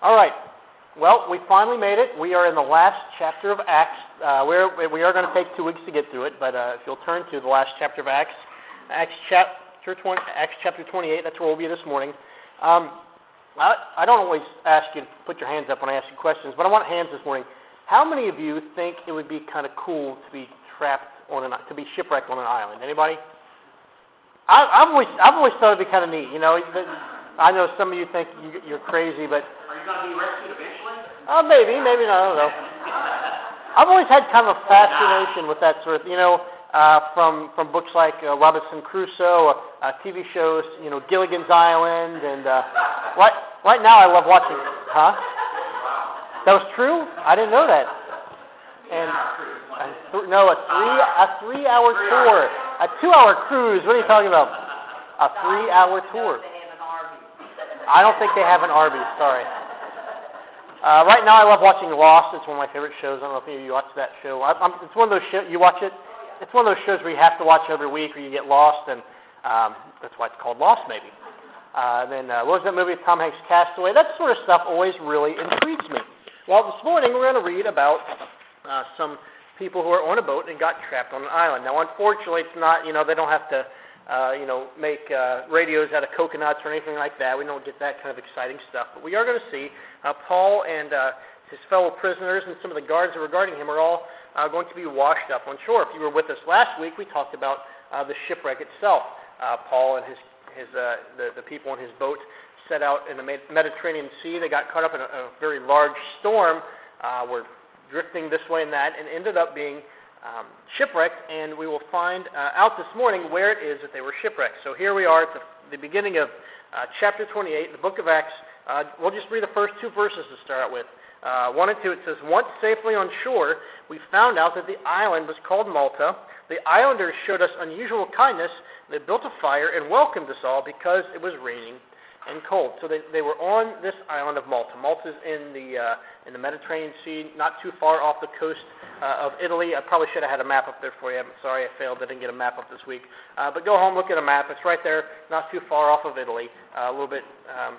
All right. Well, we finally made it. We are in the last chapter of Acts. Uh, we're, we are going to take two weeks to get through it, but uh, if you'll turn to the last chapter of Acts, Acts chapter 20, Acts chapter 28, that's where we'll be this morning. Um, I, I don't always ask you to put your hands up when I ask you questions, but I want hands this morning. How many of you think it would be kind of cool to be trapped on an to be shipwrecked on an island? Anybody? I, I've always I've always thought it'd be kind of neat. You know, I know some of you think you, you're crazy, but are you going to be rescued eventually? Uh, maybe, maybe not. I don't know. I've always had kind of a fascination with that sort of, you know, uh, from from books like uh, Robinson Crusoe, uh, uh TV shows, you know, Gilligan's Island, and uh, right right now I love watching. Huh? That was true. I didn't know that. And uh, th- no, a three a three hour tour, a two hour cruise. What are you talking about? A three hour tour. I don't think they have an Arby's. Sorry. Uh, right now, I love watching Lost. It's one of my favorite shows. I don't know if any of you watch that show. I, I'm, it's one of those shows. You watch it. It's one of those shows where you have to watch every week, or you get lost, and um, that's why it's called Lost, maybe. Uh, then uh, what was that movie? Tom Hanks' Castaway. That sort of stuff always really intrigues me. Well, this morning we're going to read about uh, some people who are on a boat and got trapped on an island. Now, unfortunately, it's not. You know, they don't have to uh, you know, make uh, radios out of coconuts or anything like that. We don't get that kind of exciting stuff. But we are going to see uh, Paul and uh, his fellow prisoners and some of the guards that were guarding him are all uh, going to be washed up on shore. If you were with us last week, we talked about uh, the shipwreck itself. Uh, Paul and his, his uh, the, the people in his boat set out in the Mediterranean Sea. They got caught up in a, a very large storm, uh, were drifting this way and that, and ended up being um, shipwrecked, and we will find uh, out this morning where it is that they were shipwrecked. So here we are at the, the beginning of uh, chapter 28, the book of Acts. Uh, we'll just read the first two verses to start with. Uh, 1 and 2, it says, Once safely on shore, we found out that the island was called Malta. The islanders showed us unusual kindness. They built a fire and welcomed us all because it was raining and cold. So they, they were on this island of Malta. Malta is in the uh, in the Mediterranean Sea, not too far off the coast uh, of Italy. I probably should have had a map up there for you. I'm sorry I failed. I didn't get a map up this week. Uh, but go home, look at a map. It's right there, not too far off of Italy. Uh, a little bit um,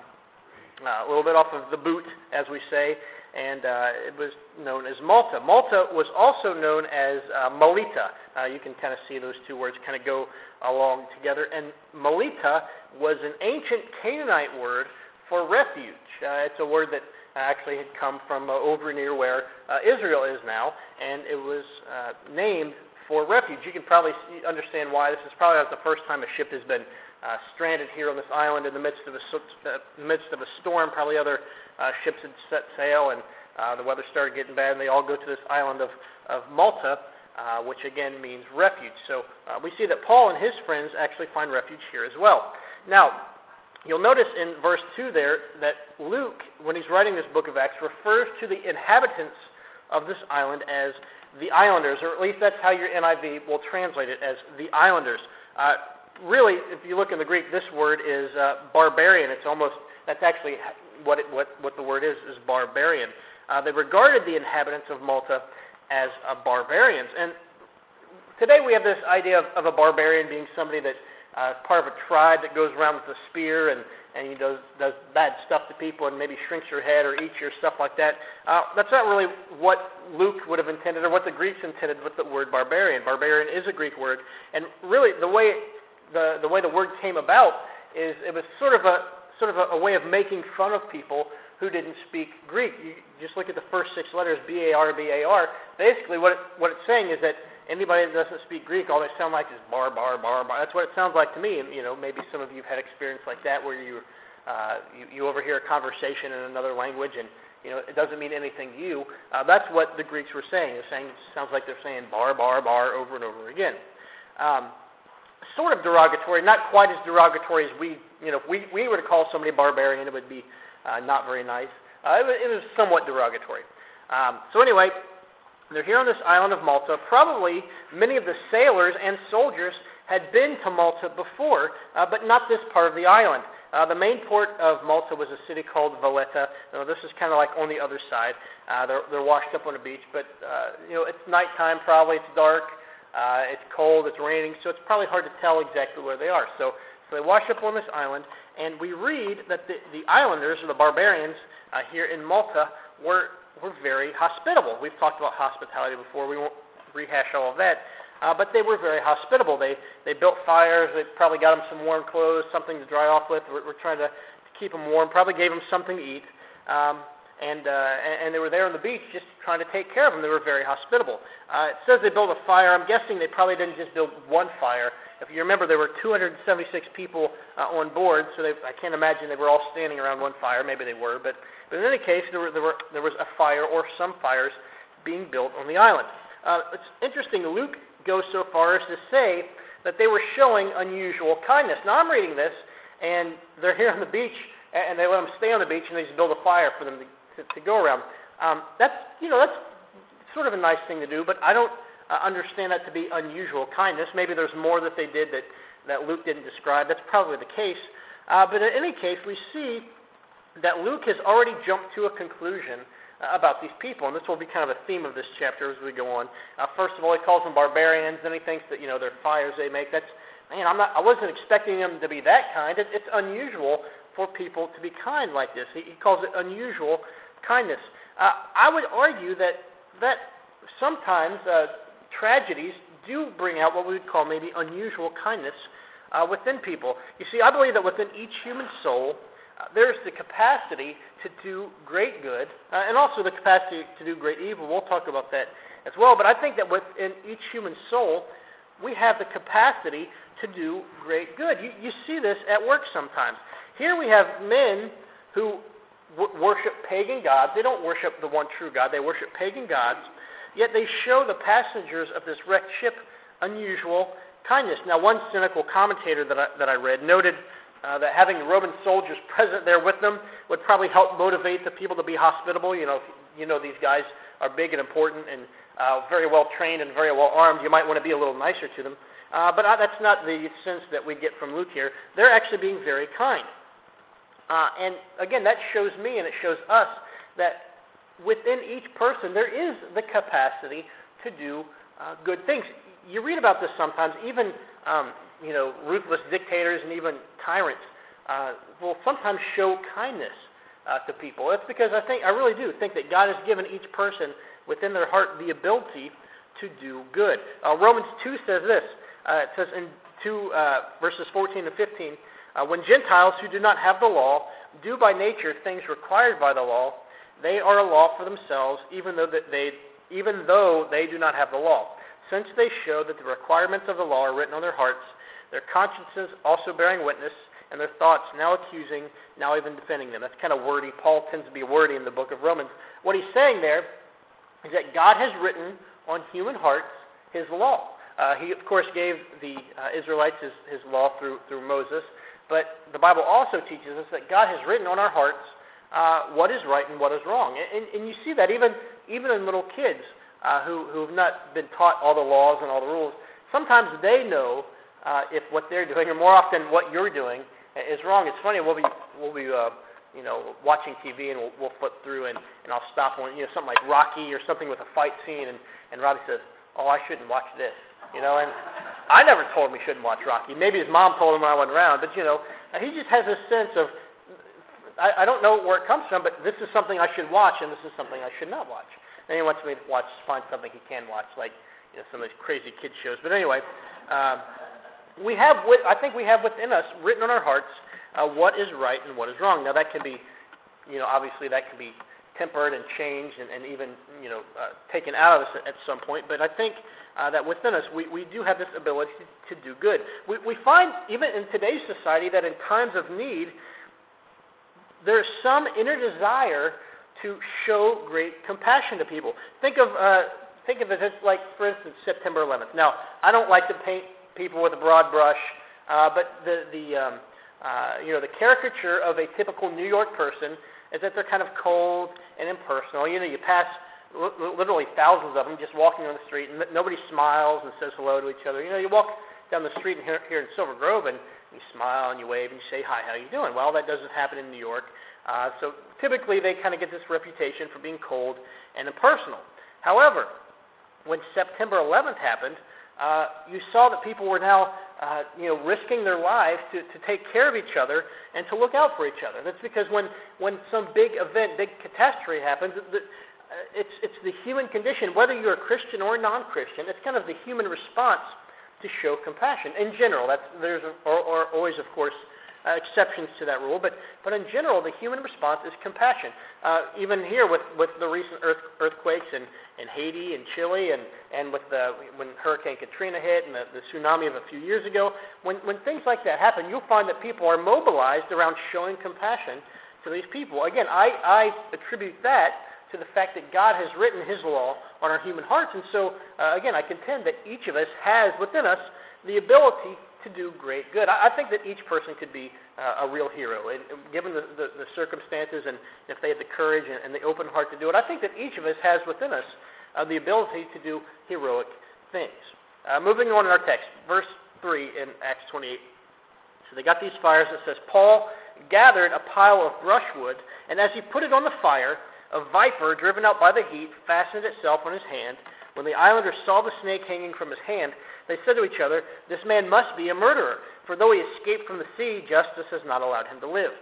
uh, a little bit off of the boot, as we say and uh, it was known as Malta. Malta was also known as uh, Melita. Uh, you can kind of see those two words kind of go along together. And Melita was an ancient Canaanite word for refuge. Uh, it's a word that actually had come from uh, over near where uh, Israel is now, and it was uh, named for refuge. You can probably see, understand why. This is probably not the first time a ship has been uh, stranded here on this island in the midst of a, uh, midst of a storm. Probably other uh, ships had set sail, and uh, the weather started getting bad, and they all go to this island of, of Malta, uh, which again means refuge. So uh, we see that Paul and his friends actually find refuge here as well. Now, you'll notice in verse 2 there that Luke, when he's writing this book of Acts, refers to the inhabitants of this island as the islanders, or at least that's how your NIV will translate it as the islanders. Uh, really, if you look in the Greek, this word is uh, barbarian. It's almost that's actually what it, what what the word is is barbarian. Uh, they regarded the inhabitants of Malta as uh, barbarians, and today we have this idea of, of a barbarian being somebody that uh, part of a tribe that goes around with a spear and and he does does bad stuff to people and maybe shrinks your head or eats your stuff like that. Uh, that's not really what Luke would have intended or what the Greeks intended with the word barbarian. Barbarian is a Greek word, and really the way the, the way the word came about is it was sort of a sort of a, a way of making fun of people who didn't speak Greek. You just look at the first six letters, B-A-R, B-A-R. Basically, what it, what it's saying is that anybody that doesn't speak Greek, all they sound like is bar, bar, bar, bar. That's what it sounds like to me. And you know, maybe some of you have had experience like that where you uh, you, you overhear a conversation in another language and you know, it doesn't mean anything to you. Uh, that's what the Greeks were saying. They're saying it sounds like they're saying bar, bar, bar over and over again. Um, sort of derogatory, not quite as derogatory as we, you know, if we, we were to call somebody barbarian, it would be uh, not very nice. Uh, it, was, it was somewhat derogatory. Um, so anyway, they're here on this island of Malta. Probably many of the sailors and soldiers had been to Malta before, uh, but not this part of the island. Uh, the main port of Malta was a city called Valletta. You know, this is kind of like on the other side. Uh, they're, they're washed up on a beach, but uh, you know, it's nighttime probably. It's dark. Uh, it's cold, it's raining, so it's probably hard to tell exactly where they are. So, so they wash up on this island, and we read that the, the islanders, or the barbarians uh, here in Malta, were, were very hospitable. We've talked about hospitality before. We won't rehash all of that. Uh, but they were very hospitable. They, they built fires. They probably got them some warm clothes, something to dry off with. We're, we're trying to, to keep them warm. Probably gave them something to eat. Um, and, uh, and they were there on the beach just trying to take care of them. They were very hospitable. Uh, it says they built a fire. I'm guessing they probably didn't just build one fire. If you remember, there were 276 people uh, on board, so they, I can't imagine they were all standing around one fire. Maybe they were, but, but in any case, there, were, there, were, there was a fire or some fires being built on the island. Uh, it's interesting. Luke goes so far as to say that they were showing unusual kindness. Now, I'm reading this, and they're here on the beach, and they let them stay on the beach, and they just build a fire for them to to, to go around. Um, that's you know that's sort of a nice thing to do, but I don't uh, understand that to be unusual kindness. Maybe there's more that they did that that Luke didn't describe. That's probably the case. Uh, but in any case, we see that Luke has already jumped to a conclusion uh, about these people, and this will be kind of a theme of this chapter as we go on. Uh, first of all, he calls them barbarians. Then he thinks that you know their fires they make. That's man, I'm not. I wasn't expecting them to be that kind. It, it's unusual for people to be kind like this. He, he calls it unusual kindness. Uh, I would argue that that sometimes uh, tragedies do bring out what we would call maybe unusual kindness uh, within people. You see, I believe that within each human soul, uh, there's the capacity to do great good uh, and also the capacity to do great evil. We'll talk about that as well. But I think that within each human soul, we have the capacity to do great good. You, you see this at work sometimes. Here we have men who worship pagan gods. They don't worship the one true God. They worship pagan gods. Yet they show the passengers of this wrecked ship unusual kindness. Now, one cynical commentator that I, that I read noted uh, that having Roman soldiers present there with them would probably help motivate the people to be hospitable. You know, you know these guys are big and important and uh, very well trained and very well armed. You might want to be a little nicer to them. Uh, but uh, that's not the sense that we get from Luke here. They're actually being very kind. Uh, and again, that shows me and it shows us that within each person there is the capacity to do uh, good things. You read about this sometimes, even um, you know ruthless dictators and even tyrants uh, will sometimes show kindness uh, to people. It's because I think I really do think that God has given each person within their heart the ability to do good. Uh, Romans 2 says this. Uh, it says in 2 uh, verses 14 to 15. Uh, when Gentiles who do not have the law do by nature things required by the law, they are a law for themselves, even though they even though they do not have the law, since they show that the requirements of the law are written on their hearts, their consciences also bearing witness, and their thoughts now accusing, now even defending them. That's kind of wordy. Paul tends to be wordy in the book of Romans. What he's saying there is that God has written on human hearts his law. Uh, he, of course, gave the uh, Israelites his, his law through, through Moses. But the Bible also teaches us that God has written on our hearts uh, what is right and what is wrong. And, and you see that even, even in little kids uh, who, who have not been taught all the laws and all the rules. Sometimes they know uh, if what they're doing, or more often what you're doing, is wrong. It's funny, we'll be, we'll be uh, you know, watching TV and we'll, we'll flip through and, and I'll stop on, you know, something like Rocky or something with a fight scene and, and Robbie says, oh, I shouldn't watch this. You know, and I never told him he shouldn't watch Rocky. Maybe his mom told him when I wasn't around, but you know, he just has a sense of I, I don't know where it comes from, but this is something I should watch, and this is something I should not watch. And he wants me to watch, find something he can watch, like you know, some of these crazy kid shows. But anyway, um, we have, I think we have within us, written on our hearts, uh, what is right and what is wrong. Now that can be, you know, obviously that can be tempered and changed and, and even, you know, uh, taken out of us at some point. But I think uh, that within us, we, we do have this ability to, to do good. We, we find, even in today's society, that in times of need, there's some inner desire to show great compassion to people. Think of, uh, think of it as like, for instance, September 11th. Now, I don't like to paint people with a broad brush, uh, but the, the, um, uh, you know, the caricature of a typical New York person is that they're kind of cold and impersonal. You know, you pass literally thousands of them just walking on the street, and nobody smiles and says hello to each other. You know, you walk down the street here, here in Silver Grove, and you smile and you wave and you say, hi, how you doing? Well, that doesn't happen in New York. Uh, so typically they kind of get this reputation for being cold and impersonal. However, when September 11th happened, uh, you saw that people were now, uh, you know, risking their lives to, to take care of each other and to look out for each other. That's because when, when some big event, big catastrophe happens, the, uh, it's, it's the human condition, whether you're a Christian or non-Christian, it's kind of the human response to show compassion. In general, that's, there's or, or always, of course, uh, exceptions to that rule, but, but in general, the human response is compassion. Uh, even here with, with the recent earth, earthquakes in, in Haiti and Chile, and, and with the, when Hurricane Katrina hit and the, the tsunami of a few years ago, when, when things like that happen, you'll find that people are mobilized around showing compassion to these people. Again, I, I attribute that to the fact that God has written His law on our human hearts. And so, uh, again, I contend that each of us has within us the ability to do great good. I, I think that each person could be uh, a real hero, and, given the, the, the circumstances and if they have the courage and, and the open heart to do it. I think that each of us has within us uh, the ability to do heroic things. Uh, moving on in our text, verse 3 in Acts 28. So they got these fires. It says, Paul gathered a pile of brushwood, and as he put it on the fire, a viper, driven out by the heat, fastened itself on his hand. When the islanders saw the snake hanging from his hand, they said to each other, This man must be a murderer, for though he escaped from the sea, justice has not allowed him to live.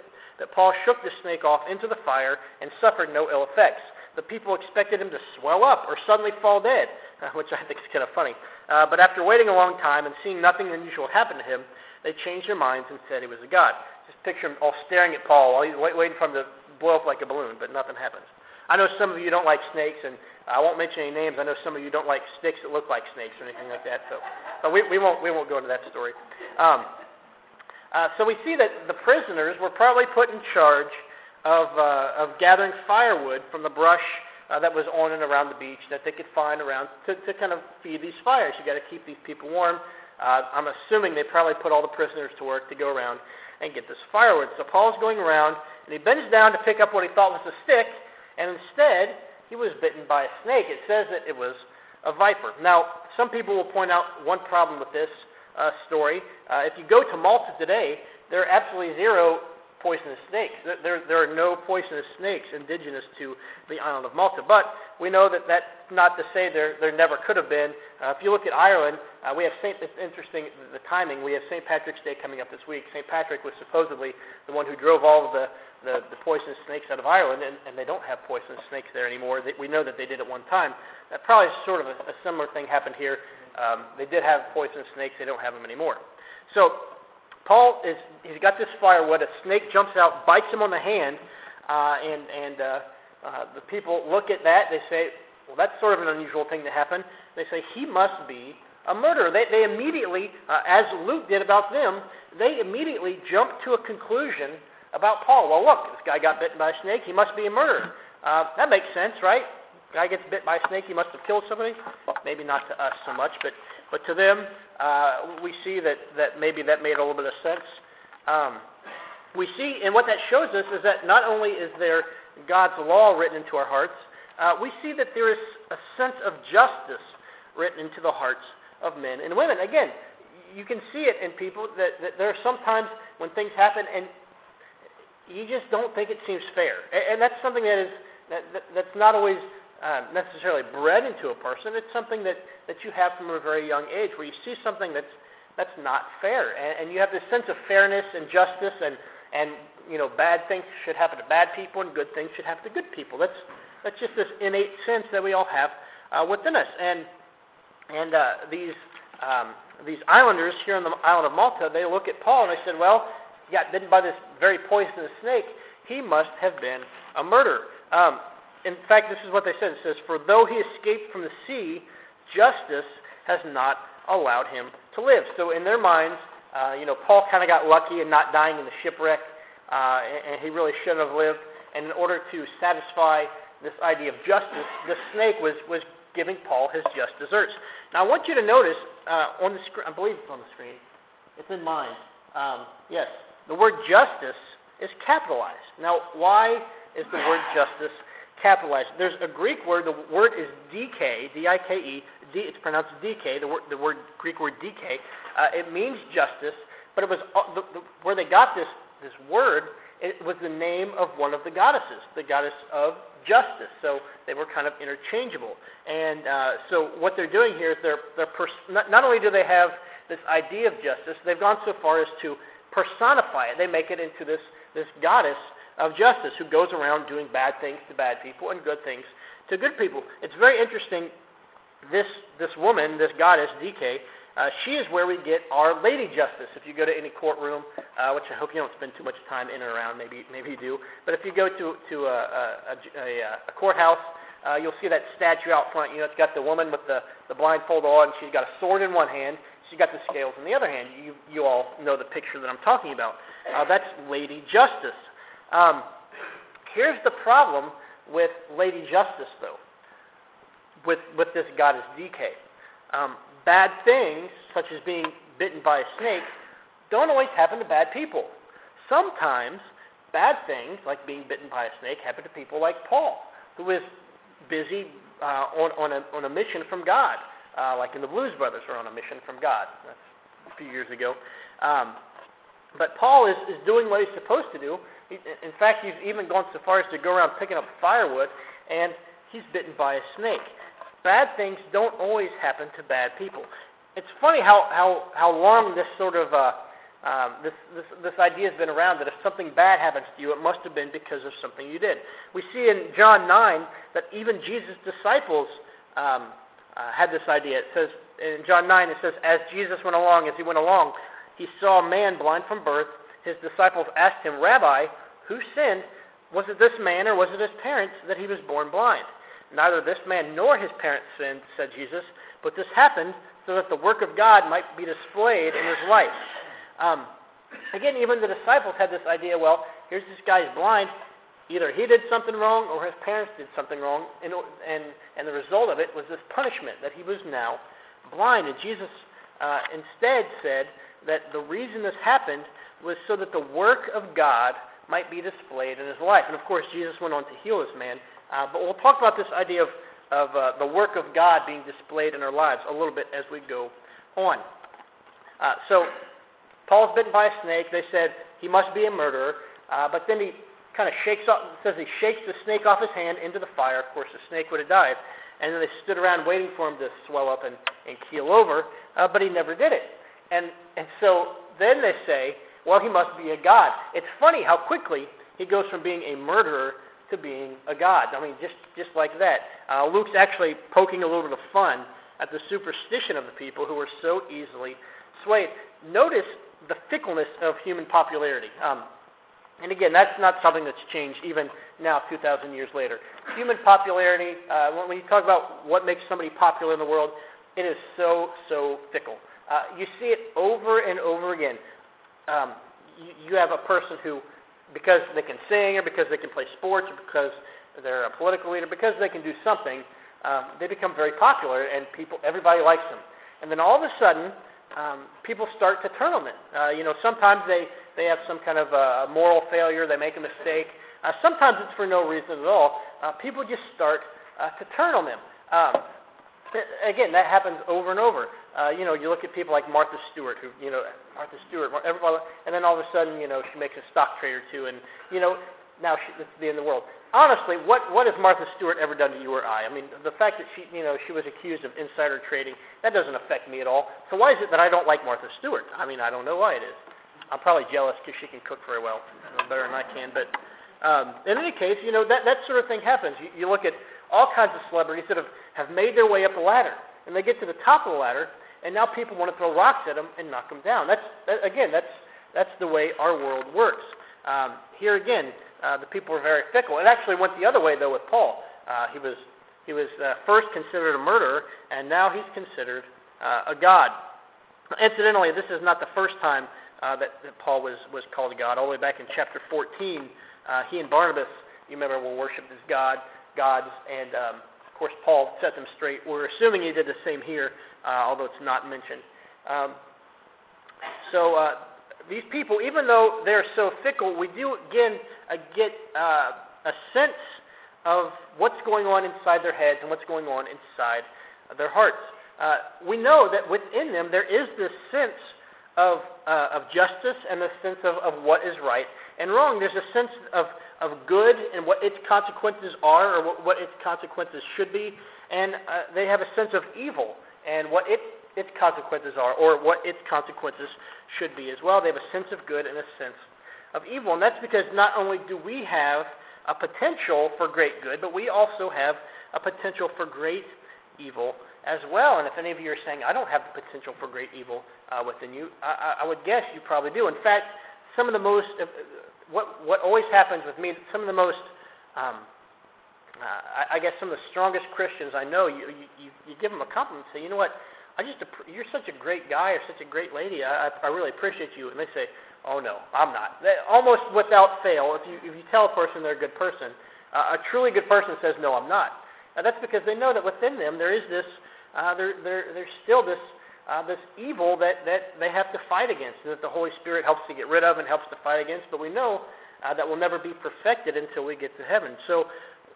That Paul shook the snake off into the fire and suffered no ill effects. The people expected him to swell up or suddenly fall dead, which I think is kind of funny. Uh, but after waiting a long time and seeing nothing unusual happen to him, they changed their minds and said he was a god. Just picture him all staring at Paul while he's waiting for him to blow up like a balloon, but nothing happens. I know some of you don't like snakes, and I won't mention any names. I know some of you don't like sticks that look like snakes or anything like that. So, but we, we won't we won't go into that story. Um, uh, so we see that the prisoners were probably put in charge of uh, of gathering firewood from the brush uh, that was on and around the beach that they could find around to, to kind of feed these fires. You got to keep these people warm. Uh, I'm assuming they probably put all the prisoners to work to go around and get this firewood. So Paul's going around and he bends down to pick up what he thought was a stick and instead he was bitten by a snake. It says that it was a viper. Now, some people will point out one problem with this uh, story. Uh, if you go to Malta today, there are absolutely zero poisonous snakes. There, there are no poisonous snakes indigenous to the island of Malta. But we know that that's not to say there, there never could have been. Uh, if you look at Ireland, uh, we have St. It's interesting the timing. We have St. Patrick's Day coming up this week. St. Patrick was supposedly the one who drove all of the, the, the poisonous snakes out of Ireland, and, and they don't have poisonous snakes there anymore. They, we know that they did at one time. That probably sort of a, a similar thing happened here. Um, they did have poisonous snakes. They don't have them anymore. So Paul is he's got this firewood. A snake jumps out, bites him on the hand, uh, and and uh, uh, the people look at that. They say, well, that's sort of an unusual thing to happen. They say he must be a murderer. They, they immediately, uh, as Luke did about them, they immediately jump to a conclusion about Paul. Well, look, this guy got bitten by a snake. He must be a murderer. Uh, that makes sense, right? Guy gets bit by a snake. He must have killed somebody. Maybe not to us so much, but but to them, uh, we see that, that maybe that made a little bit of sense. Um, we see, and what that shows us is that not only is there God's law written into our hearts, uh, we see that there is a sense of justice written into the hearts of men and women. Again, you can see it in people that, that there are sometimes when things happen and you just don't think it seems fair. And, and that's something that is that, that, that's not always uh, necessarily bred into a person. It's something that, that you have from a very young age where you see something that's, that's not fair. And, and you have this sense of fairness and justice and, and you know, bad things should happen to bad people and good things should happen to good people. That's, that's just this innate sense that we all have uh, within us. And, and uh, these, um, these islanders here on the island of Malta, they look at Paul and they said, well, he got bitten by this very poisonous snake. He must have been a murderer. Um, in fact, this is what they said. It says, For though he escaped from the sea, justice has not allowed him to live. So in their minds, uh, you know, Paul kind of got lucky in not dying in the shipwreck, uh, and, and he really shouldn't have lived. And in order to satisfy this idea of justice, the snake was, was giving Paul his just desserts. Now, I want you to notice uh, on the screen, I believe it's on the screen, it's in mine. Um, yes, the word justice is capitalized. Now, why is the word justice capitalized. There's a Greek word. The word is dike, D-I-K-E. D, it's pronounced dike. The word, the word Greek word dike. Uh, it means justice, but it was uh, the, the, where they got this this word it was the name of one of the goddesses, the goddess of justice. So they were kind of interchangeable. And uh, so what they're doing here is they're, they're pers- not, not only do they have this idea of justice, they've gone so far as to personify it. They make it into this, this goddess of justice who goes around doing bad things to bad people and good things to good people. It's very interesting. This, this woman, this goddess, Dike, uh, she is where we get our Lady Justice. If you go to any courtroom, uh, which I hope you don't spend too much time in and around, maybe maybe you do, but if you go to to a, a, a, a courthouse, uh, you'll see that statue out front. You know, it's got the woman with the the blindfold on. And she's got a sword in one hand. She's got the scales in the other hand. You you all know the picture that I'm talking about. Uh, that's Lady Justice. Um, here's the problem with Lady Justice, though. With with this goddess Dike. Um, bad things, such as being bitten by a snake, don't always happen to bad people. Sometimes bad things, like being bitten by a snake, happen to people like Paul, who is busy uh, on, on, a, on a mission from God, uh, like in the Blues Brothers are on a mission from God. That's a few years ago. Um, but Paul is, is doing what he's supposed to do. In fact, he's even gone so far as to go around picking up firewood, and he's bitten by a snake bad things don't always happen to bad people. It's funny how how how long this sort of uh, um, this, this this idea has been around that if something bad happens to you, it must have been because of something you did. We see in John 9 that even Jesus' disciples um, uh, had this idea. It says in John 9, it says, as Jesus went along, as he went along, he saw a man blind from birth. His disciples asked him, Rabbi, who sinned? Was it this man or was it his parents that he was born blind? Neither this man nor his parents sinned, said Jesus, but this happened so that the work of God might be displayed in his life. Um, again, even the disciples had this idea well, here's this guy's blind. Either he did something wrong or his parents did something wrong, and, and, and the result of it was this punishment that he was now blind. And Jesus uh, instead said that the reason this happened was so that the work of God might be displayed in his life. And of course, Jesus went on to heal this man uh, but we'll talk about this idea of, of uh, the work of God being displayed in our lives a little bit as we go on. Uh, so Paul's bitten by a snake. They said he must be a murderer. Uh, but then he kind of shakes off, says he shakes the snake off his hand into the fire. Of course, the snake would have died. And then they stood around waiting for him to swell up and, and keel over, uh, but he never did it. And, and so then they say, well, he must be a god. It's funny how quickly he goes from being a murderer to being a god. I mean, just just like that. Uh, Luke's actually poking a little bit of fun at the superstition of the people who were so easily swayed. Notice the fickleness of human popularity. Um, and again, that's not something that's changed even now, 2,000 years later. Human popularity, uh, when you talk about what makes somebody popular in the world, it is so, so fickle. Uh, you see it over and over again. Um, you, you have a person who because they can sing or because they can play sports or because they're a political leader, because they can do something, um, they become very popular and people, everybody likes them. And then all of a sudden, um, people start to turn on them. Uh, you know, sometimes they, they have some kind of uh, moral failure, they make a mistake. Uh, sometimes it's for no reason at all. Uh, people just start uh, to turn on them. Um, again, that happens over and over. Uh, you know, you look at people like Martha Stewart, who, you know, Martha Stewart, everybody, and then all of a sudden, you know, she makes a stock trade or two, and, you know, now she, it's the end of the world. Honestly, what, what has Martha Stewart ever done to you or I? I mean, the fact that she, you know, she was accused of insider trading, that doesn't affect me at all. So why is it that I don't like Martha Stewart? I mean, I don't know why it is. I'm probably jealous because she can cook very well, better than I can. But um, in any case, you know, that, that sort of thing happens. You, you look at all kinds of celebrities that have, have made their way up the ladder. And they get to the top of the ladder, and now people want to throw rocks at them and knock them down. That's, that, again, that's, that's the way our world works. Um, here again, uh, the people are very fickle. It actually went the other way, though, with Paul. Uh, he was, he was uh, first considered a murderer, and now he's considered uh, a god. Incidentally, this is not the first time uh, that, that Paul was, was called a god. All the way back in chapter 14, uh, he and Barnabas, you remember, were worshipped as God gods, and um, of course Paul set them straight. We're assuming he did the same here, uh, although it's not mentioned. Um, so uh, these people, even though they're so fickle, we do again uh, get uh, a sense of what's going on inside their heads and what's going on inside their hearts. Uh, we know that within them there is this sense of, uh, of justice and a sense of, of what is right and wrong. There's a sense of, of good and what its consequences are or what, what its consequences should be. And uh, they have a sense of evil and what it, its consequences are or what its consequences should be as well. They have a sense of good and a sense of evil. And that's because not only do we have a potential for great good, but we also have a potential for great evil as well. And if any of you are saying, I don't have the potential for great evil uh, within you, I, I would guess you probably do. In fact, some of the most, uh, what, what always happens with me, some of the most, um, uh, I, I guess some of the strongest Christians I know, you, you, you give them a compliment and say, you know what, I just, you're such a great guy or such a great lady. I, I really appreciate you. And they say, oh no, I'm not. They, almost without fail, if you, if you tell a person they're a good person, uh, a truly good person says, no, I'm not. Now, that's because they know that within them there is this, uh, there, there, there's still this, uh, this evil that, that they have to fight against, and that the Holy Spirit helps to get rid of and helps to fight against. But we know uh, that will never be perfected until we get to heaven. So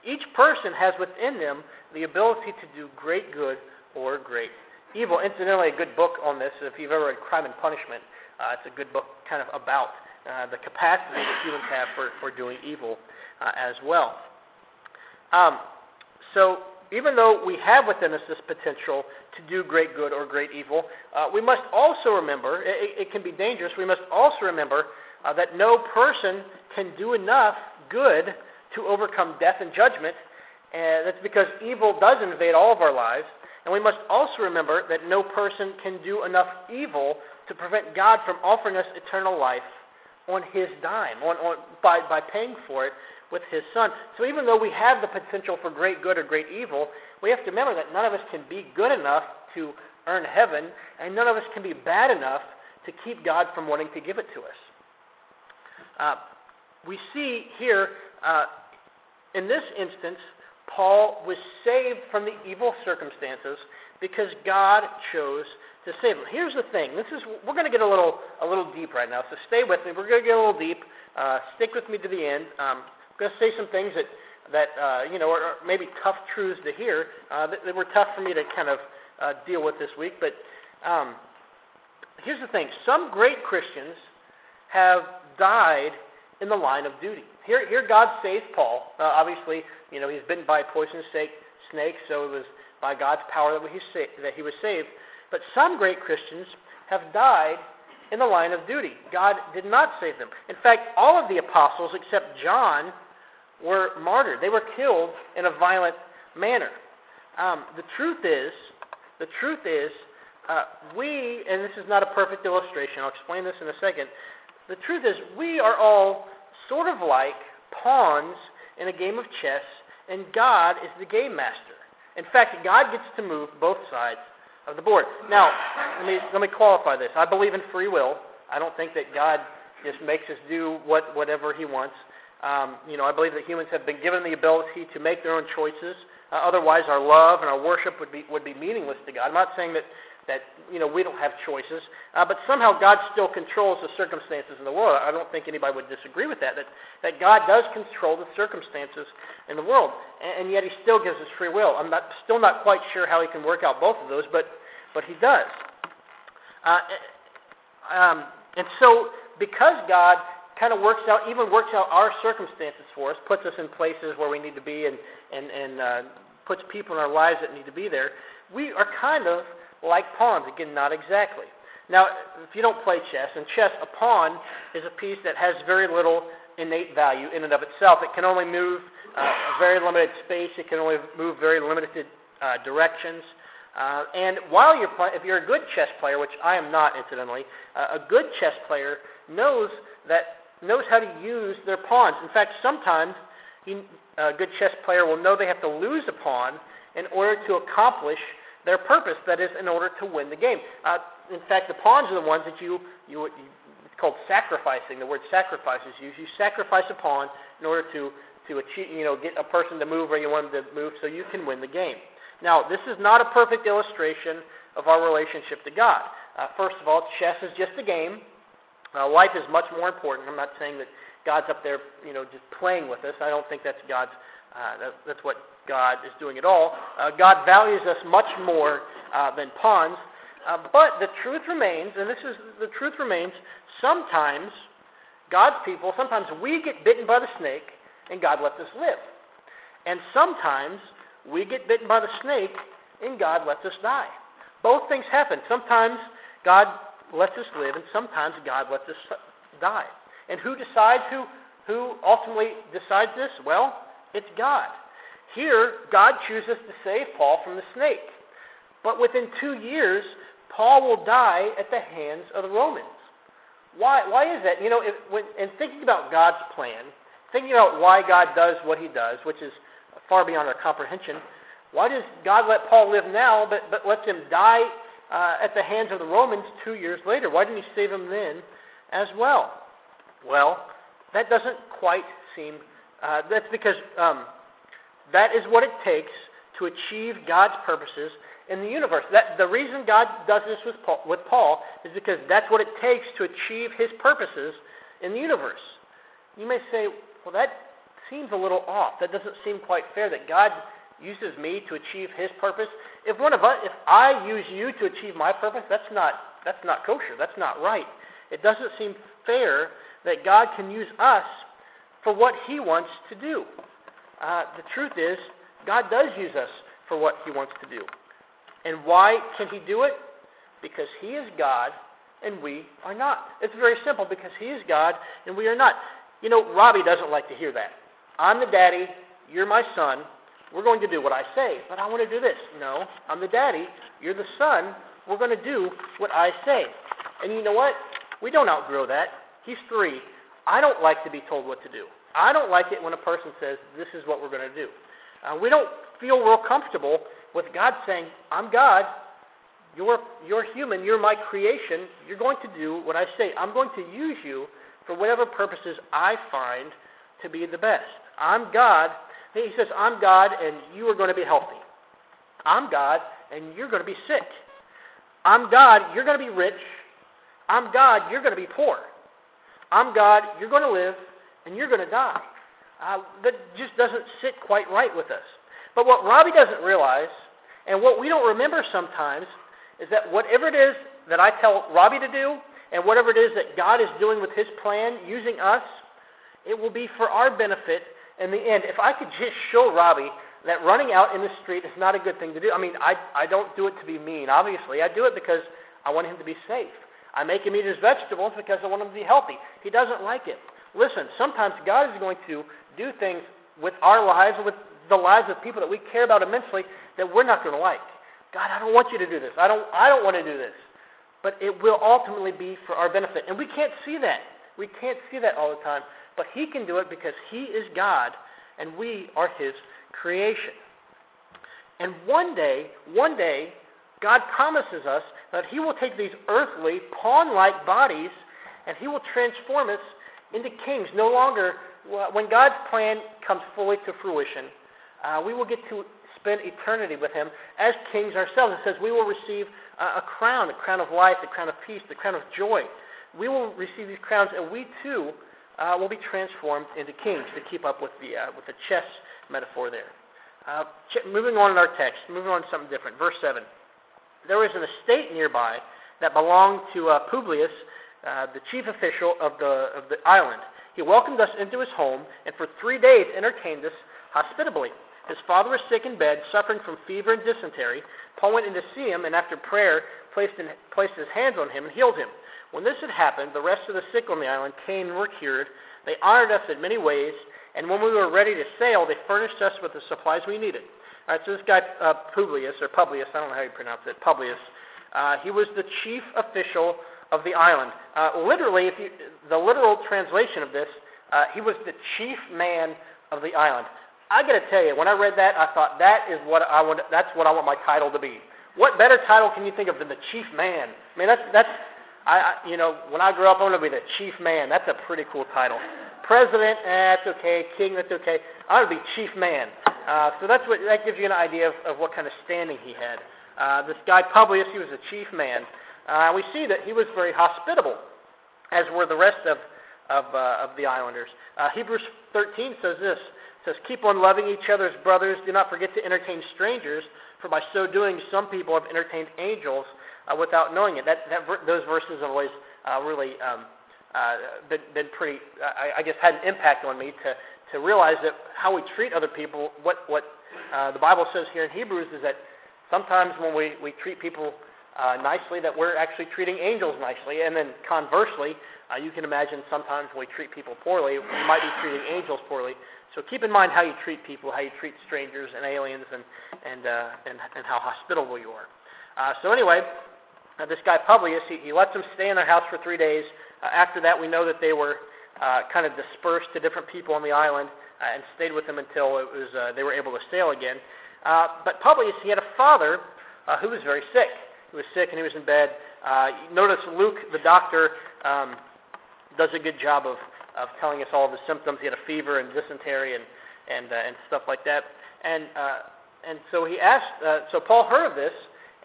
each person has within them the ability to do great good or great evil. Incidentally, a good book on this, if you've ever read Crime and Punishment, uh, it's a good book kind of about uh, the capacity that humans have for, for doing evil uh, as well. Um, so even though we have within us this potential to do great good or great evil, uh, we must also remember, it, it, can be dangerous, we must also remember uh, that no person can do enough good to overcome death and judgment. And that's because evil does invade all of our lives. And we must also remember that no person can do enough evil to prevent God from offering us eternal life on his dime, on, on, by, by paying for it with his son. So even though we have the potential for great good or great evil, we have to remember that none of us can be good enough to earn heaven, and none of us can be bad enough to keep God from wanting to give it to us. Uh, we see here, uh, in this instance, Paul was saved from the evil circumstances because God chose to save him. Here's the thing. This is we're going to get a little a little deep right now. So stay with me. We're going to get a little deep. Uh, stick with me to the end. Um, I'm going to say some things that that uh, you know are maybe tough truths to hear. Uh, that, that were tough for me to kind of uh, deal with this week. But um, here's the thing: some great Christians have died in the line of duty. Here, here God saved Paul. Uh, obviously, you know he's bitten by a poisonous snake, snake, so it was by God's power that he, sa- that he was saved. But some great Christians have died in the line of duty. God did not save them. In fact, all of the apostles except John were martyred. They were killed in a violent manner. Um, the truth is, the truth is, uh, we, and this is not a perfect illustration, I'll explain this in a second. The truth is, we are all sort of like pawns in a game of chess, and God is the game master. In fact, God gets to move both sides of the board. Now, let me, let me qualify this. I believe in free will. I don't think that God just makes us do what, whatever he wants. Um, you know, I believe that humans have been given the ability to make their own choices. Uh, otherwise, our love and our worship would be, would be meaningless to God. I'm not saying that, that you know, we don't have choices, uh, but somehow God still controls the circumstances in the world. I don't think anybody would disagree with that, that, that God does control the circumstances in the world, and, and yet he still gives us free will. I'm not, still not quite sure how he can work out both of those, but, but he does. Uh, um, and so, because God kind of works out, even works out our circumstances for us, puts us in places where we need to be, and and and uh, puts people in our lives that need to be there. We are kind of like pawns. Again, not exactly. Now, if you don't play chess, in chess, a pawn is a piece that has very little innate value in and of itself. It can only move uh, a very limited space. It can only move very limited uh, directions. Uh, and while you're playing, if you're a good chess player, which I am not, incidentally, uh, a good chess player knows that knows how to use their pawns. In fact, sometimes he, a good chess player will know they have to lose a pawn in order to accomplish their purpose, that is, in order to win the game. Uh, in fact, the pawns are the ones that you, you, you it's called sacrificing. The word sacrifice is used. You sacrifice a pawn in order to, to achieve, you know, get a person to move where you want them to move so you can win the game. Now, this is not a perfect illustration of our relationship to God. Uh, first of all, chess is just a game. Uh, life is much more important. I'm not saying that God's up there, you know, just playing with us. I don't think that's God's. Uh, that, that's what God is doing at all. Uh, God values us much more uh, than pawns. Uh, but the truth remains, and this is the truth remains, sometimes God's people, sometimes we get bitten by the snake and God lets us live. And sometimes we get bitten by the snake and God lets us die. Both things happen. Sometimes God lets us live and sometimes God lets us die. And who decides who, who ultimately decides this? Well, it's God. Here, God chooses to save Paul from the snake. But within two years, Paul will die at the hands of the Romans. Why, why is that? You know, if, when, in thinking about God's plan, thinking about why God does what he does, which is far beyond our comprehension, why does God let Paul live now, but, but lets him die uh, at the hands of the Romans two years later? Why didn't he save him then as well? Well, that doesn't quite seem, uh, that's because um, that is what it takes to achieve God's purposes in the universe. That, the reason God does this with Paul, with Paul is because that's what it takes to achieve his purposes in the universe. You may say, well, that seems a little off. That doesn't seem quite fair that God uses me to achieve his purpose. If one of us, if I use you to achieve my purpose, that's not, that's not kosher. That's not right. It doesn't seem fair that God can use us for what he wants to do. Uh, the truth is, God does use us for what he wants to do. And why can he do it? Because he is God and we are not. It's very simple because he is God and we are not. You know, Robbie doesn't like to hear that. I'm the daddy, you're my son, we're going to do what I say, but I want to do this. No, I'm the daddy, you're the son, we're going to do what I say. And you know what? We don't outgrow that. He's three. I don't like to be told what to do. I don't like it when a person says, this is what we're going to do. Uh, we don't feel real comfortable with God saying, I'm God, you're, you're human, you're my creation, you're going to do what I say. I'm going to use you for whatever purposes I find to be the best. I'm God. He says, I'm God and you are going to be healthy. I'm God and you're going to be sick. I'm God, you're going to be rich. I'm God, you're going to be poor. I'm God, you're going to live and you're going to die. Uh, that just doesn't sit quite right with us. But what Robbie doesn't realize, and what we don't remember sometimes, is that whatever it is that I tell Robbie to do, and whatever it is that God is doing with his plan using us, it will be for our benefit in the end. If I could just show Robbie that running out in the street is not a good thing to do. I mean, I, I don't do it to be mean, obviously. I do it because I want him to be safe. I make him eat his vegetables because I want him to be healthy. He doesn't like it. Listen, sometimes God is going to do things with our lives, with the lives of people that we care about immensely that we're not going to like. God, I don't want you to do this. I don't, I don't want to do this. But it will ultimately be for our benefit. And we can't see that. We can't see that all the time. But he can do it because he is God and we are his creation. And one day, one day, God promises us that he will take these earthly, pawn-like bodies and he will transform us into kings. No longer, when God's plan comes fully to fruition, uh, we will get to spend eternity with him as kings ourselves. It says we will receive uh, a crown, a crown of life, a crown of peace, the crown of joy. We will receive these crowns, and we too uh, will be transformed into kings to keep up with the, uh, with the chess metaphor there. Uh, moving on in our text, moving on to something different. Verse 7. There was an estate nearby that belonged to uh, Publius, uh, the chief official of the, of the island. He welcomed us into his home and for three days entertained us hospitably. His father was sick in bed, suffering from fever and dysentery. Paul went in to see him and after prayer placed, in, placed his hands on him and healed him. When this had happened, the rest of the sick on the island came and were cured. They honored us in many ways, and when we were ready to sail, they furnished us with the supplies we needed. All right, so this guy uh, Publius, or Publius, I don't know how you pronounce it, Publius, uh, he was the chief official of the island. Uh, literally, if you, the literal translation of this, uh, he was the chief man of the island. I got to tell you, when I read that, I thought that is what I want. That's what I want my title to be. What better title can you think of than the chief man? I mean, that's that's I, I you know when I grew up, I want to be the chief man. That's a pretty cool title. President, eh, that's okay. King, that's okay. I want to be chief man. Uh, so that's what that gives you an idea of, of what kind of standing he had. Uh, this guy Publius, he was a chief man. Uh, we see that he was very hospitable, as were the rest of of, uh, of the islanders. Uh, Hebrews 13 says this says, Keep on loving each other as brothers. Do not forget to entertain strangers, for by so doing, some people have entertained angels. uh, without knowing it. That, that those verses have always uh, really um, uh, been, been pretty, I, I guess, had an impact on me to, to realize that how we treat other people, what, what uh, the Bible says here in Hebrews is that sometimes when we, we treat people uh, nicely, that we're actually treating angels nicely. And then conversely, uh, you can imagine sometimes when we treat people poorly, we might be treating angels poorly. So keep in mind how you treat people, how you treat strangers and aliens, and, and, uh, and, and how hospitable you are. Uh, so anyway, uh, this guy Publius, he, he lets them stay in their house for three days. Uh, after that, we know that they were uh, kind of dispersed to different people on the island uh, and stayed with them until it was uh, they were able to sail again. Uh, but Publius, he had a father uh, who was very sick. He was sick and he was in bed. Uh, notice Luke, the doctor, um, does a good job of, of telling us all the symptoms. He had a fever and dysentery and and uh, and stuff like that. And uh, and so he asked. Uh, so Paul heard of this,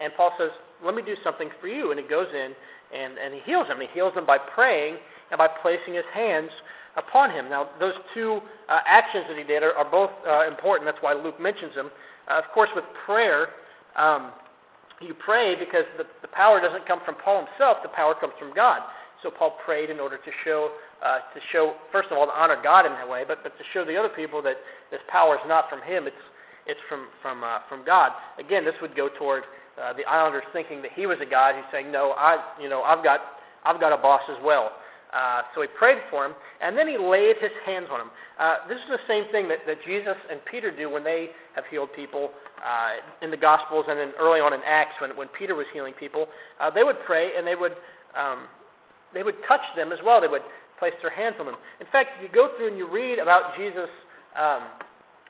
and Paul says, "Let me do something for you." And he goes in and and he heals him. He heals him by praying and by placing his hands upon him. Now, those two uh, actions that he did are, are both uh, important. That's why Luke mentions them. Uh, of course, with prayer, um, you pray because the, the power doesn't come from Paul himself. The power comes from God. So Paul prayed in order to show, uh, to show first of all, to honor God in that way, but, but to show the other people that this power is not from him. It's it's from from uh, from God. Again, this would go toward uh, the islanders thinking that he was a god. He's saying, no, I you know I've got I've got a boss as well. Uh, so he prayed for him, and then he laid his hands on him. Uh, this is the same thing that, that Jesus and Peter do when they have healed people uh, in the Gospels and then early on in Acts when, when Peter was healing people. Uh, they would pray and they would, um, they would touch them as well. They would place their hands on them. In fact, if you go through and you read about Jesus' um,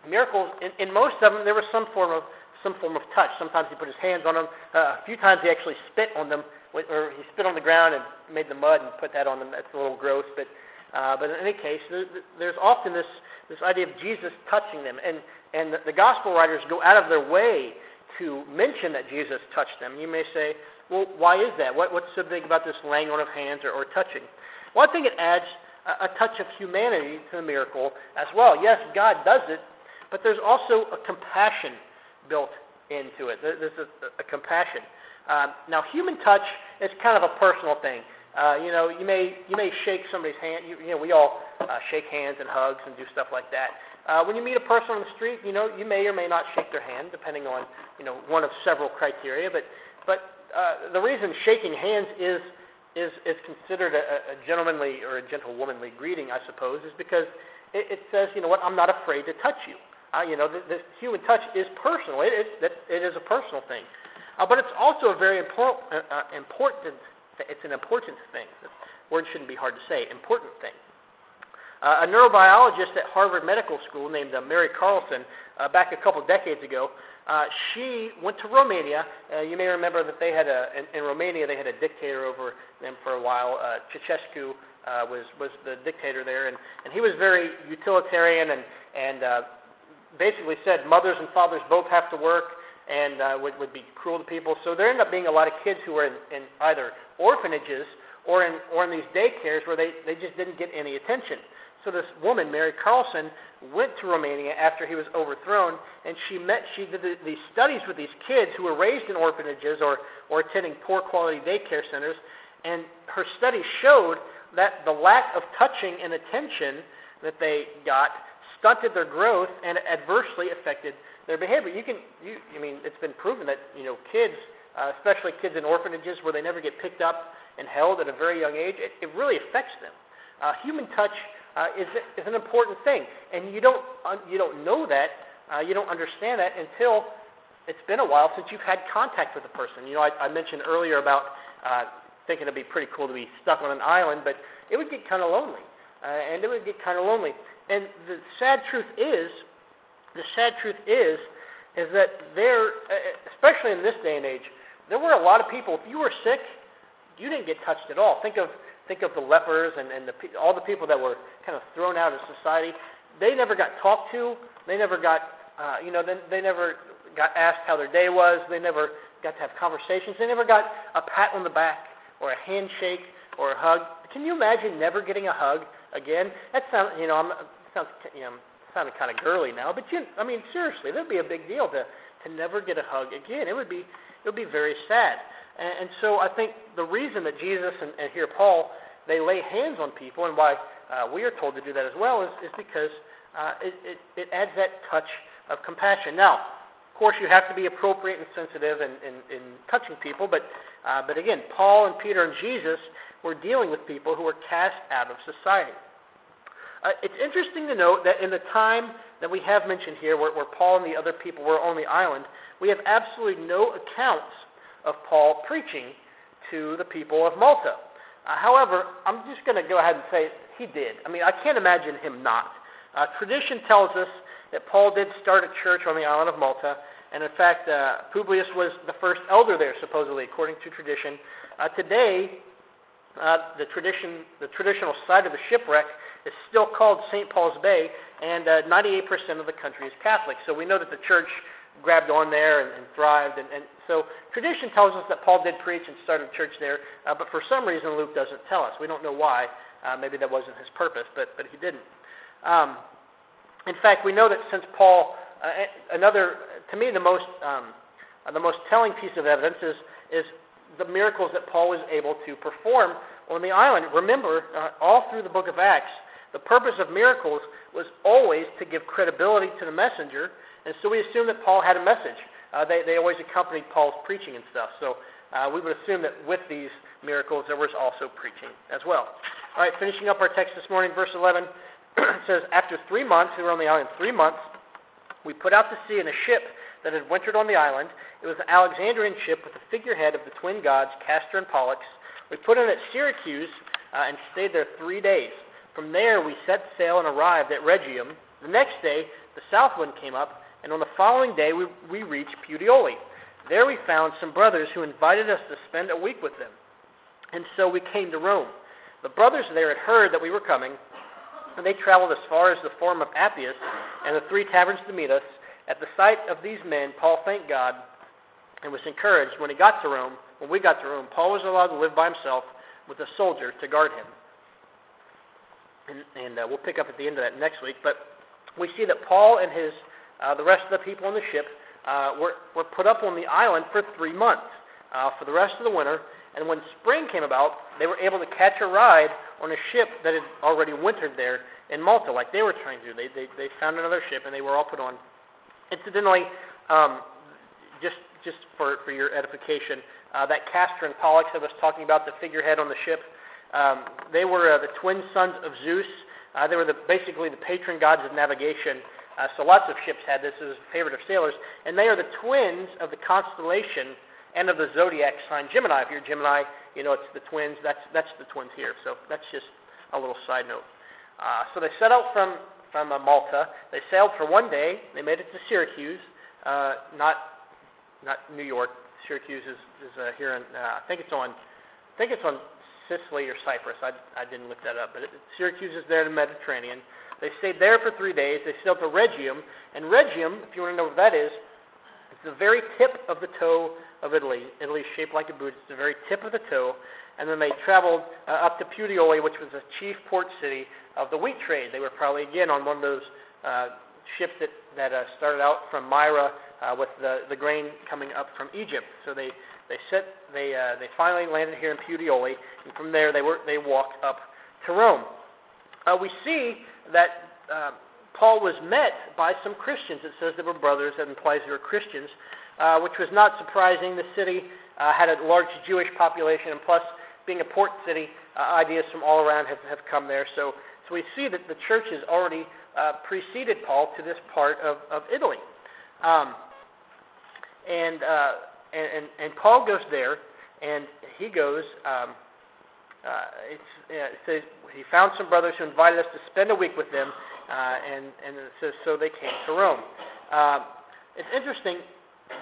miracles, in, in most of them there was some form of some form of touch. Sometimes he put his hands on them. Uh, a few times he actually spit on them or he spit on the ground and made the mud and put that on them. That's a little gross, but uh, but in any case, there's often this this idea of Jesus touching them, and and the gospel writers go out of their way to mention that Jesus touched them. You may say, well, why is that? What, what's so big about this laying on of hands or, or touching? Well, I think it adds a, a touch of humanity to the miracle as well. Yes, God does it, but there's also a compassion built into it. There's a, a compassion. Uh, now, human touch is kind of a personal thing. Uh, you know, you may you may shake somebody's hand. You, you know, we all uh, shake hands and hugs and do stuff like that. Uh, when you meet a person on the street, you know, you may or may not shake their hand, depending on you know one of several criteria. But but uh, the reason shaking hands is is is considered a, a gentlemanly or a gentlewomanly greeting, I suppose, is because it, it says, you know what, I'm not afraid to touch you. Uh, you know, the, the human touch is personal. It, it, it is a personal thing. Uh, but it's also a very important, uh, uh, important, it's an important thing. The word shouldn't be hard to say, important thing. Uh, a neurobiologist at Harvard Medical School named uh, Mary Carlson, uh, back a couple decades ago, uh, she went to Romania. Uh, you may remember that they had a, in, in Romania, they had a dictator over them for a while. Uh, Ceausescu uh, was, was the dictator there, and, and he was very utilitarian and, and uh, basically said mothers and fathers both have to work and uh, would, would be cruel to people. So there ended up being a lot of kids who were in, in either orphanages or in, or in these daycares where they, they just didn't get any attention. So this woman, Mary Carlson, went to Romania after he was overthrown, and she met she did the, these studies with these kids who were raised in orphanages or, or attending poor quality daycare centers, and her study showed that the lack of touching and attention that they got stunted their growth and adversely affected their behavior. You can, you, I mean, it's been proven that you know kids, uh, especially kids in orphanages where they never get picked up and held at a very young age, it, it really affects them. Uh, human touch uh, is is an important thing, and you don't uh, you don't know that, uh, you don't understand that until it's been a while since you've had contact with a person. You know, I, I mentioned earlier about uh, thinking it'd be pretty cool to be stuck on an island, but it would get kind of lonely, uh, and it would get kind of lonely. And the sad truth is, the sad truth is, is that there, especially in this day and age, there were a lot of people. If you were sick, you didn't get touched at all. Think of think of the lepers and, and the, all the people that were kind of thrown out of society. They never got talked to. They never got, uh, you know, they, they never got asked how their day was. They never got to have conversations. They never got a pat on the back or a handshake or a hug. Can you imagine never getting a hug again? That sounds, you know, I'm, sounds, you know, sounding kind of girly now, but you, I mean, seriously, that'd be a big deal to to never get a hug again. It would be it would be very sad. And, and so I think the reason that Jesus and, and here Paul they lay hands on people, and why uh, we are told to do that as well, is, is because uh, it, it, it adds that touch of compassion. Now, of course, you have to be appropriate and sensitive in, in, in touching people, but uh, but again, Paul and Peter and Jesus were dealing with people who were cast out of society. Uh, it's interesting to note that in the time that we have mentioned here, where, where Paul and the other people were on the island, we have absolutely no accounts of Paul preaching to the people of Malta. Uh, however, I'm just going to go ahead and say he did. I mean, I can't imagine him not. Uh, tradition tells us that Paul did start a church on the island of Malta, and in fact, uh, Publius was the first elder there, supposedly, according to tradition. Uh, today, uh, the tradition, the traditional site of the shipwreck is still called St. Paul's Bay, and uh, 98% of the country is Catholic. So we know that the church grabbed on there and, and thrived. And, and so tradition tells us that Paul did preach and started a church there, uh, but for some reason Luke doesn't tell us. We don't know why. Uh, maybe that wasn't his purpose, but, but he didn't. Um, in fact, we know that since Paul, uh, another, to me, the most, um, uh, the most telling piece of evidence is, is the miracles that Paul was able to perform on the island. Remember, uh, all through the book of Acts, the purpose of miracles was always to give credibility to the messenger, and so we assume that Paul had a message. Uh, they, they always accompanied Paul's preaching and stuff. So uh, we would assume that with these miracles there was also preaching as well. All right, finishing up our text this morning, verse 11 it says, After three months, we were on the island three months, we put out to sea in a ship that had wintered on the island. It was an Alexandrian ship with the figurehead of the twin gods, Castor and Pollux. We put in at Syracuse uh, and stayed there three days. From there, we set sail and arrived at Rhegium. The next day, the south wind came up, and on the following day, we, we reached Puteoli. There we found some brothers who invited us to spend a week with them. And so we came to Rome. The brothers there had heard that we were coming, and they traveled as far as the Forum of Appius and the three taverns to meet us. At the sight of these men, Paul thanked God and was encouraged. When he got to Rome, when we got to Rome, Paul was allowed to live by himself with a soldier to guard him and, and uh, we'll pick up at the end of that next week. But we see that Paul and his uh, the rest of the people on the ship uh, were were put up on the island for three months uh, for the rest of the winter. And when spring came about, they were able to catch a ride on a ship that had already wintered there in Malta, like they were trying to. They they, they found another ship, and they were all put on. Incidentally, um, just just for for your edification, uh, that Castor and Pollux I was talking about, the figurehead on the ship. Um, they were uh, the twin sons of Zeus. Uh, they were the, basically the patron gods of navigation. Uh, so lots of ships had this as a favorite of sailors. And they are the twins of the constellation and of the zodiac sign Gemini. If you're Gemini, you know it's the twins. That's, that's the twins here. So that's just a little side note. Uh, so they set out from, from uh, Malta. They sailed for one day. They made it to Syracuse, uh, not, not New York. Syracuse is, is uh, here in, uh, I think it's on, I think it's on Sicily or Cyprus. I, I didn't look that up, but it, Syracuse is there in the Mediterranean. They stayed there for three days. They sailed to Rhegium, and Rhegium, if you want to know what that is, it's the very tip of the toe of Italy. Italy is shaped like a boot. It's the very tip of the toe. And then they traveled uh, up to Puteoli, which was the chief port city of the wheat trade. They were probably again on one of those uh, ships that that uh, started out from Myra uh, with the the grain coming up from Egypt. So they they set, they, uh, they finally landed here in Puteoli, and from there they, were, they walked up to Rome. Uh, we see that uh, Paul was met by some Christians. It says they were brothers. That implies they were Christians, uh, which was not surprising. The city uh, had a large Jewish population, and plus, being a port city, uh, ideas from all around have, have come there. So, so we see that the church has already uh, preceded Paul to this part of, of Italy. Um, and uh, and, and, Paul goes there, and he goes. Um, uh, it's, it says he found some brothers who invited us to spend a week with them, uh, and and it says so they came to Rome. Uh, it's interesting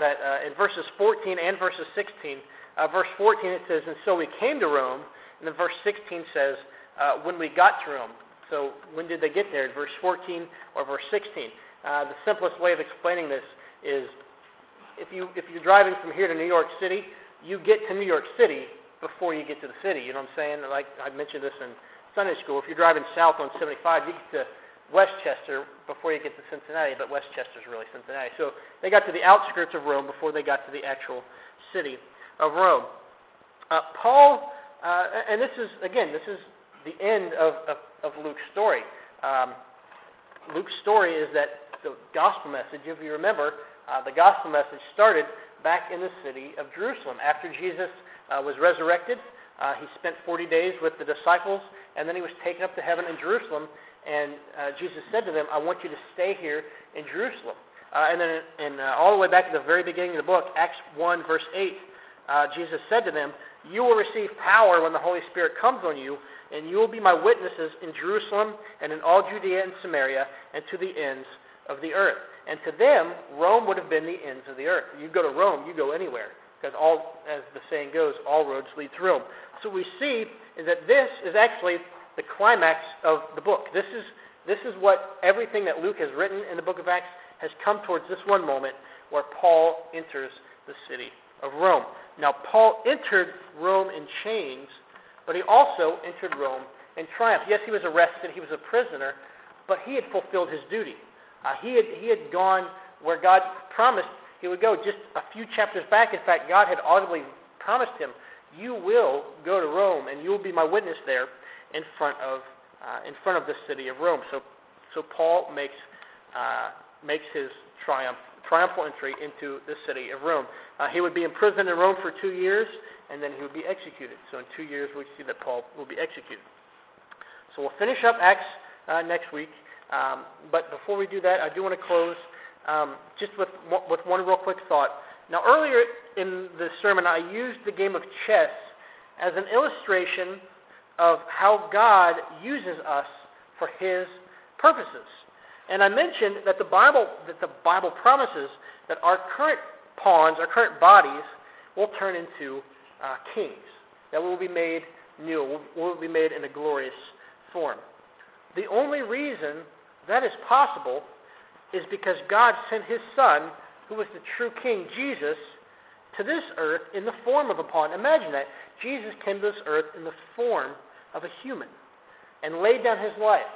that uh, in verses 14 and verses 16, uh, verse 14 it says, and so we came to Rome, and then verse 16 says, uh, when we got to Rome. So when did they get there? Verse 14 or verse 16? Uh, the simplest way of explaining this is if you if you're driving from here to New York City, you get to New York City before you get to the city. You know what I'm saying? Like I mentioned this in Sunday school. If you're driving south on 75, you get to Westchester before you get to Cincinnati, but Westchester is really Cincinnati. So they got to the outskirts of Rome before they got to the actual city of Rome. Uh, Paul, uh, and this is, again, this is the end of, of, of Luke's story. Um, Luke's story is that the gospel message, if you remember, uh, the gospel message started back in the city of Jerusalem. After Jesus uh, was resurrected, uh, he spent 40 days with the disciples, and then he was taken up to heaven in Jerusalem. And uh, Jesus said to them, I want you to stay here in Jerusalem. Uh, and then in, uh, all the way back at the very beginning of the book, Acts 1, verse 8, uh, Jesus said to them, You will receive power when the Holy Spirit comes on you, and you will be my witnesses in Jerusalem and in all Judea and Samaria and to the ends of the earth. And to them, Rome would have been the ends of the earth. You go to Rome, you go anywhere. Because all, as the saying goes, all roads lead to Rome. So we see is that this is actually the climax of the book. This is, this is what everything that Luke has written in the book of Acts has come towards this one moment where Paul enters the city of Rome. Now, Paul entered Rome in chains, but he also entered Rome in triumph. Yes, he was arrested, he was a prisoner, but he had fulfilled his duty. Uh, he, had, he had gone where God promised he would go. Just a few chapters back, in fact, God had audibly promised him, You will go to Rome, and you will be my witness there in front of, uh, in front of the city of Rome. So, so Paul makes, uh, makes his triumph, triumphal entry into the city of Rome. Uh, he would be imprisoned in Rome for two years, and then he would be executed. So in two years, we see that Paul will be executed. So we'll finish up Acts uh, next week. Um, but before we do that, I do want to close um, just with, with one real quick thought. Now, earlier in the sermon, I used the game of chess as an illustration of how God uses us for His purposes. And I mentioned that the Bible, that the Bible promises that our current pawns, our current bodies, will turn into uh, kings, that will be made new, will, will be made in a glorious form. The only reason that is possible is because God sent his son, who was the true king, Jesus, to this earth in the form of a pawn. Imagine that. Jesus came to this earth in the form of a human and laid down his life.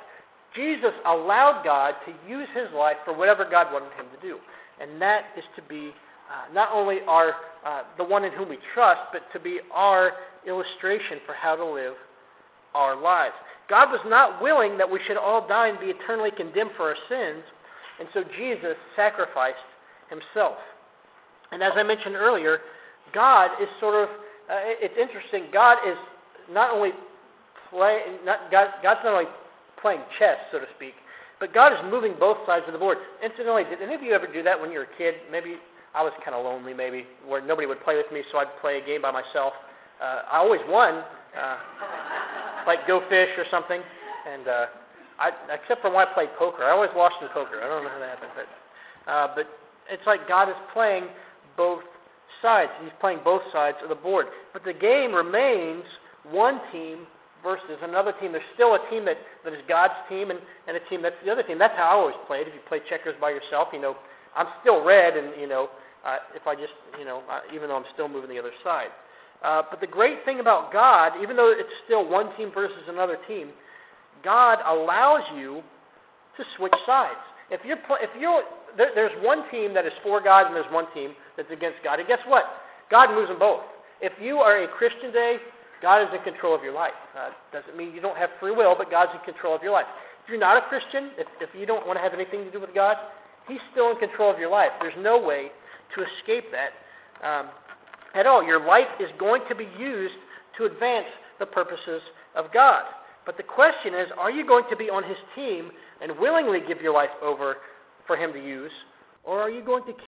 Jesus allowed God to use his life for whatever God wanted him to do. And that is to be uh, not only our, uh, the one in whom we trust, but to be our illustration for how to live our lives. God was not willing that we should all die and be eternally condemned for our sins, and so Jesus sacrificed himself. And as I mentioned earlier, God is sort of, uh, it's interesting, God is not only playing, not, God, God's not only playing chess, so to speak, but God is moving both sides of the board. Incidentally, did any of you ever do that when you were a kid? Maybe I was kind of lonely, maybe, where nobody would play with me, so I'd play a game by myself. Uh, I always won, uh, like Go Fish or something, and uh, I, except for when I played poker. I always lost in poker. I don't know how that happened, but uh, but it's like God is playing both sides. He's playing both sides of the board. But the game remains one team versus another team. There's still a team that, that is God's team and, and a team that's the other team. That's how I always played. If you play checkers by yourself, you know, I'm still red, and you know, uh, if I just, you know, uh, even though I'm still moving the other side. Uh, but the great thing about God, even though it's still one team versus another team, God allows you to switch sides. If you're, if you're there, there's one team that is for God and there's one team that's against God. And guess what? God moves them both. If you are a Christian today, God is in control of your life. Uh, doesn't mean you don't have free will, but God's in control of your life. If you're not a Christian, if, if you don't want to have anything to do with God, He's still in control of your life. There's no way to escape that um, at all. Your life is going to be used to advance the purposes of God. But the question is, are you going to be on his team and willingly give your life over for him to use, or are you going to